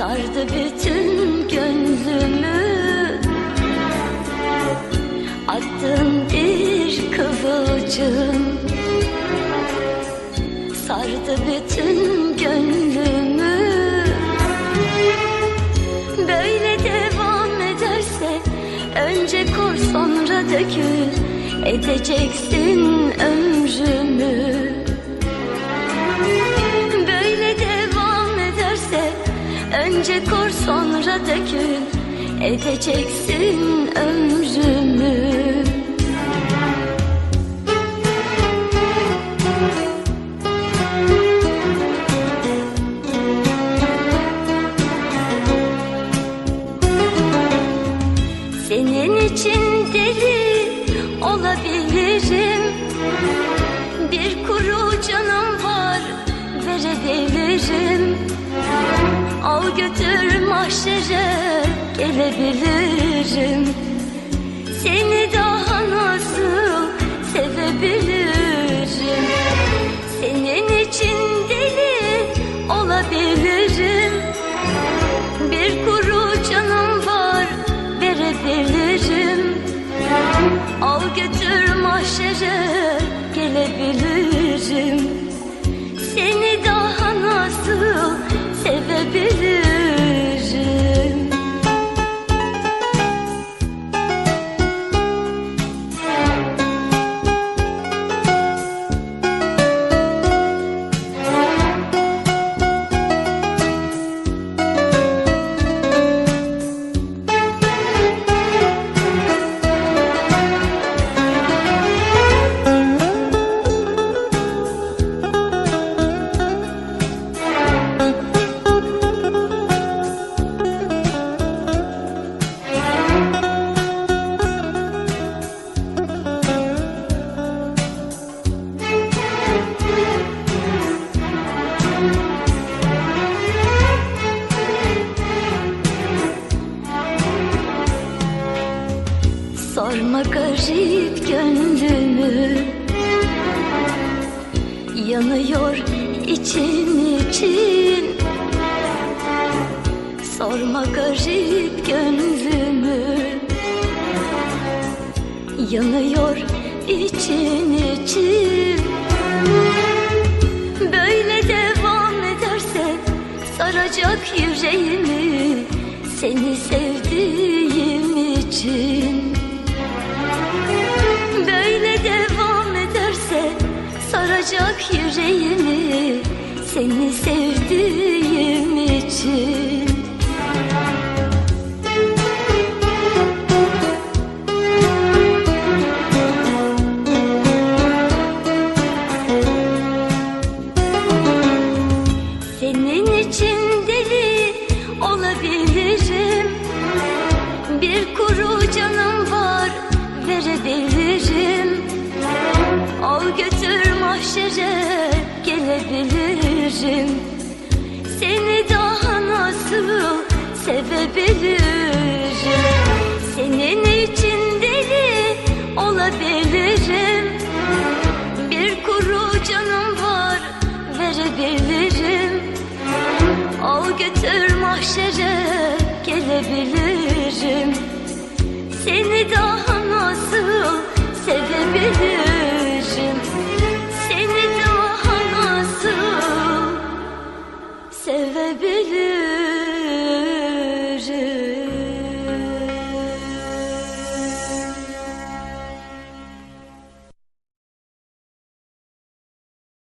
Sardı bütün gönlümü. Attın bir kıvılcım. Sardı bütün gönlümü. Böyle devam ederse Önce kor sonra dökül. Edeceksin ömrümü Önce kor sonra dökül Edeceksin ömrümü. Senin için deli olabilirim. Bir kuru canım var verebilirim Al götür mahşere gelebilirim. Seni daha nasıl sevebilirim? Senin için deli olabilirim. Bir kuru canım var verebilirim. Al götür mahşere gelebilirim Yanıyor için için. Sorma garip gönlümü. Yanıyor için için. Böyle devam ederse saracak yüreğimi Seni sevdiğim için. Böyle devam saracak yüreğimi Seni sevdiğim için. Senin için deli olabilirim. Bir kuru canım var verebilirim sevebilirim Senin için deli olabilirim. Bir kuru canım var verebilirim. Al götür mahşere gelebilirim. Seni daha